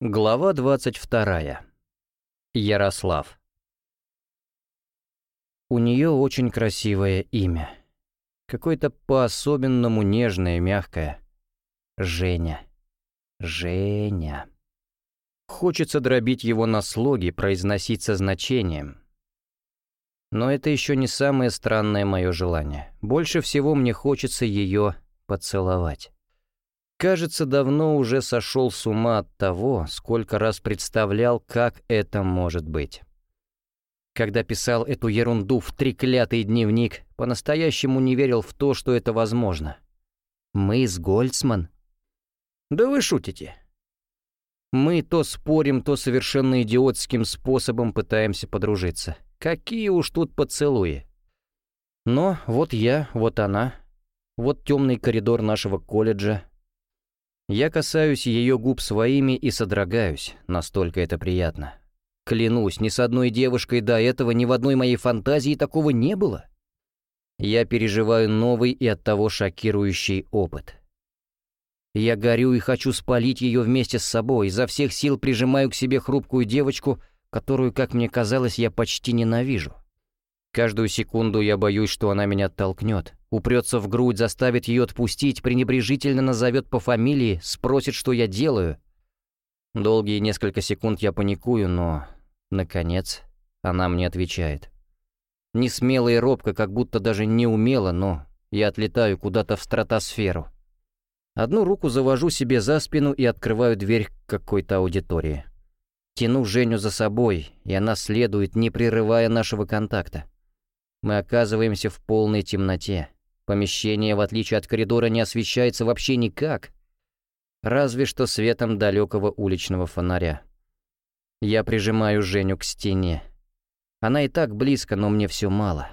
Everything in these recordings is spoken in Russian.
Глава 22. Ярослав. У нее очень красивое имя. Какое-то по-особенному нежное, мягкое. Женя. Женя. Хочется дробить его на слоги, произносить со значением. Но это еще не самое странное мое желание. Больше всего мне хочется ее поцеловать. Кажется, давно уже сошел с ума от того, сколько раз представлял, как это может быть. Когда писал эту ерунду в треклятый дневник, по-настоящему не верил в то, что это возможно. Мы с Гольцман? Да вы шутите. Мы то спорим, то совершенно идиотским способом пытаемся подружиться. Какие уж тут поцелуи. Но вот я, вот она, вот темный коридор нашего колледжа, я касаюсь ее губ своими и содрогаюсь, настолько это приятно. Клянусь, ни с одной девушкой до этого ни в одной моей фантазии такого не было. Я переживаю новый и оттого шокирующий опыт. Я горю и хочу спалить ее вместе с собой, изо всех сил прижимаю к себе хрупкую девочку, которую, как мне казалось, я почти ненавижу. Каждую секунду я боюсь, что она меня оттолкнет, упрется в грудь, заставит ее отпустить, пренебрежительно назовет по фамилии, спросит, что я делаю. Долгие несколько секунд я паникую, но, наконец, она мне отвечает. Не смело и робко, как будто даже не умело, но я отлетаю куда-то в стратосферу. Одну руку завожу себе за спину и открываю дверь к какой-то аудитории. Тяну Женю за собой, и она следует, не прерывая нашего контакта. Мы оказываемся в полной темноте. Помещение, в отличие от коридора, не освещается вообще никак. Разве что светом далекого уличного фонаря. Я прижимаю Женю к стене. Она и так близко, но мне все мало.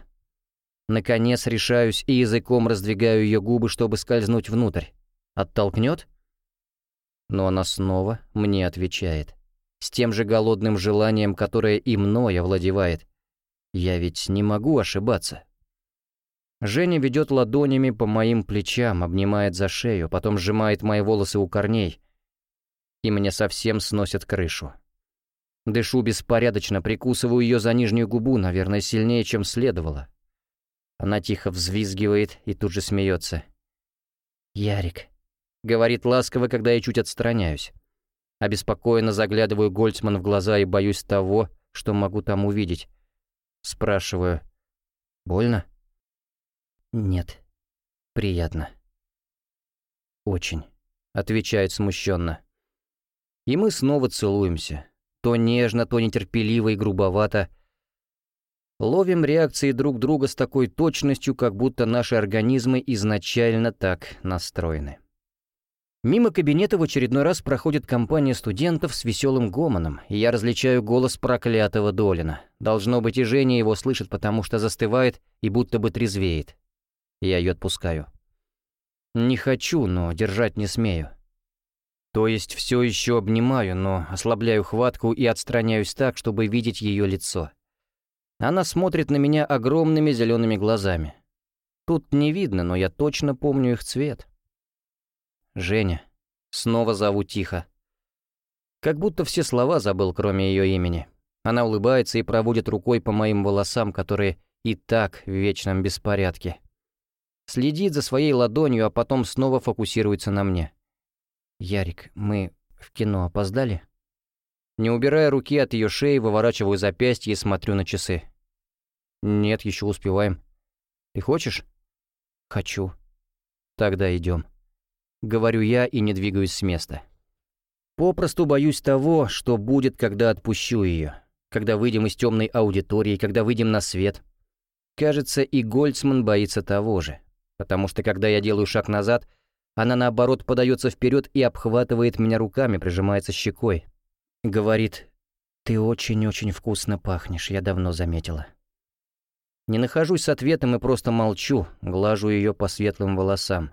Наконец решаюсь и языком раздвигаю ее губы, чтобы скользнуть внутрь. Оттолкнет? Но она снова мне отвечает. С тем же голодным желанием, которое и мной овладевает. Я ведь не могу ошибаться. Женя ведет ладонями по моим плечам, обнимает за шею, потом сжимает мои волосы у корней, и мне совсем сносят крышу. Дышу беспорядочно, прикусываю ее за нижнюю губу, наверное, сильнее, чем следовало. Она тихо взвизгивает и тут же смеется. «Ярик», — говорит ласково, когда я чуть отстраняюсь. Обеспокоенно заглядываю Гольцман в глаза и боюсь того, что могу там увидеть. Спрашиваю. «Больно?» «Нет. Приятно». «Очень», — отвечает смущенно. И мы снова целуемся. То нежно, то нетерпеливо и грубовато. Ловим реакции друг друга с такой точностью, как будто наши организмы изначально так настроены. Мимо кабинета в очередной раз проходит компания студентов с веселым гомоном, и я различаю голос проклятого Долина. Должно быть, и Женя его слышит, потому что застывает и будто бы трезвеет. Я ее отпускаю. Не хочу, но держать не смею. То есть все еще обнимаю, но ослабляю хватку и отстраняюсь так, чтобы видеть ее лицо. Она смотрит на меня огромными зелеными глазами. Тут не видно, но я точно помню их цвет. Женя. Снова зову тихо. Как будто все слова забыл, кроме ее имени. Она улыбается и проводит рукой по моим волосам, которые и так в вечном беспорядке. Следит за своей ладонью, а потом снова фокусируется на мне. «Ярик, мы в кино опоздали?» Не убирая руки от ее шеи, выворачиваю запястье и смотрю на часы. «Нет, еще успеваем. Ты хочешь?» «Хочу». «Тогда идем. Говорю я и не двигаюсь с места. Попросту боюсь того, что будет, когда отпущу ее, когда выйдем из темной аудитории, когда выйдем на свет. Кажется, и Гольцман боится того же, потому что когда я делаю шаг назад, она наоборот подается вперед и обхватывает меня руками, прижимается щекой. Говорит, «Ты очень-очень вкусно пахнешь, я давно заметила». Не нахожусь с ответом и просто молчу, глажу ее по светлым волосам.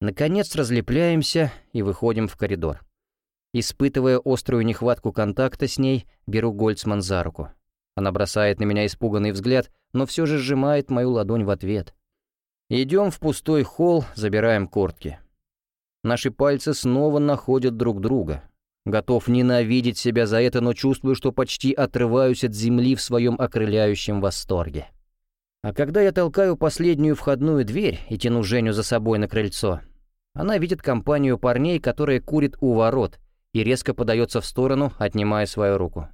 Наконец разлепляемся и выходим в коридор. Испытывая острую нехватку контакта с ней, беру Гольцман за руку. Она бросает на меня испуганный взгляд, но все же сжимает мою ладонь в ответ. Идем в пустой холл, забираем куртки. Наши пальцы снова находят друг друга. Готов ненавидеть себя за это, но чувствую, что почти отрываюсь от земли в своем окрыляющем восторге. А когда я толкаю последнюю входную дверь и тяну Женю за собой на крыльцо, она видит компанию парней, которая курит у ворот, и резко подается в сторону, отнимая свою руку.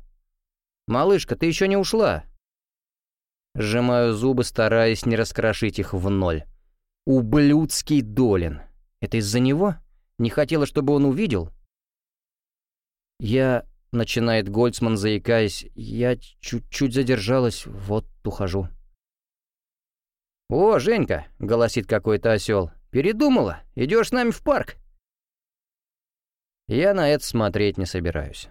«Малышка, ты еще не ушла?» Сжимаю зубы, стараясь не раскрошить их в ноль. «Ублюдский Долин. Это из-за него? Не хотела, чтобы он увидел?» «Я...» — начинает Гольцман, заикаясь. «Я чуть-чуть задержалась, вот ухожу». «О, Женька!» — голосит какой-то осел. «Передумала? Идешь с нами в парк?» Я на это смотреть не собираюсь.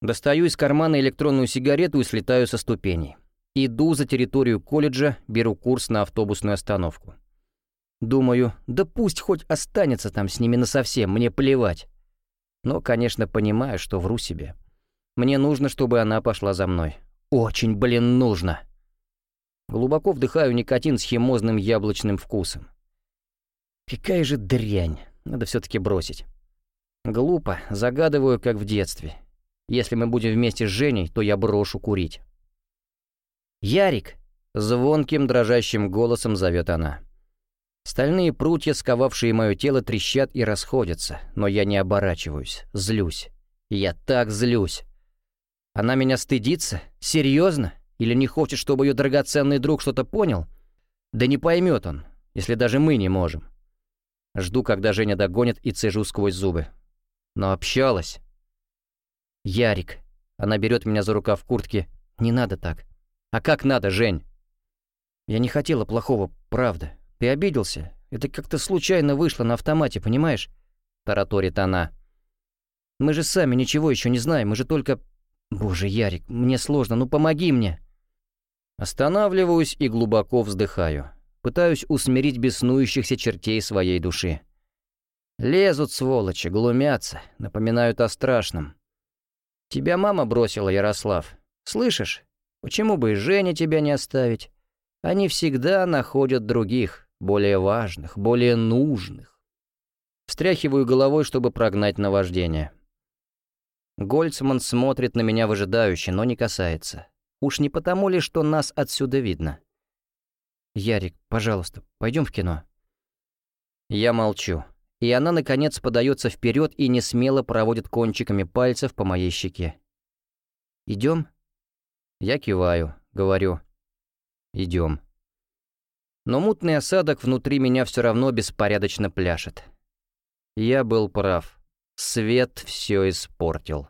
Достаю из кармана электронную сигарету и слетаю со ступеней. Иду за территорию колледжа, беру курс на автобусную остановку. Думаю, да пусть хоть останется там с ними насовсем, мне плевать. Но, конечно, понимаю, что вру себе. Мне нужно, чтобы она пошла за мной. Очень, блин, нужно. Глубоко вдыхаю никотин с химозным яблочным вкусом. Какая же дрянь, надо все-таки бросить. Глупо, загадываю, как в детстве. Если мы будем вместе с Женей, то я брошу курить. «Ярик!» — звонким дрожащим голосом зовет она. Стальные прутья, сковавшие мое тело, трещат и расходятся, но я не оборачиваюсь, злюсь. Я так злюсь. Она меня стыдится? Серьезно? Или не хочет, чтобы ее драгоценный друг что-то понял? Да не поймет он, если даже мы не можем. Жду, когда Женя догонит и цежу сквозь зубы. Но общалась. Ярик. Она берет меня за рукав куртки. Не надо так. А как надо, Жень? Я не хотела плохого, правда. Ты обиделся? Это как-то случайно вышло на автомате, понимаешь? Тараторит она. Мы же сами ничего еще не знаем, мы же только... Боже, Ярик, мне сложно, ну помоги мне. Останавливаюсь и глубоко вздыхаю. Пытаюсь усмирить беснующихся чертей своей души. Лезут, сволочи, глумятся, напоминают о страшном. Тебя мама бросила, Ярослав. Слышишь? Почему бы и Жене тебя не оставить? Они всегда находят других, более важных, более нужных. Встряхиваю головой, чтобы прогнать наваждение. Гольцман смотрит на меня выжидающе, но не касается. Уж не потому ли, что нас отсюда видно? «Ярик, пожалуйста, пойдем в кино». Я молчу, и она, наконец, подается вперед и не смело проводит кончиками пальцев по моей щеке. Идем? Я киваю, говорю. Идем. Но мутный осадок внутри меня все равно беспорядочно пляшет. Я был прав. Свет все испортил.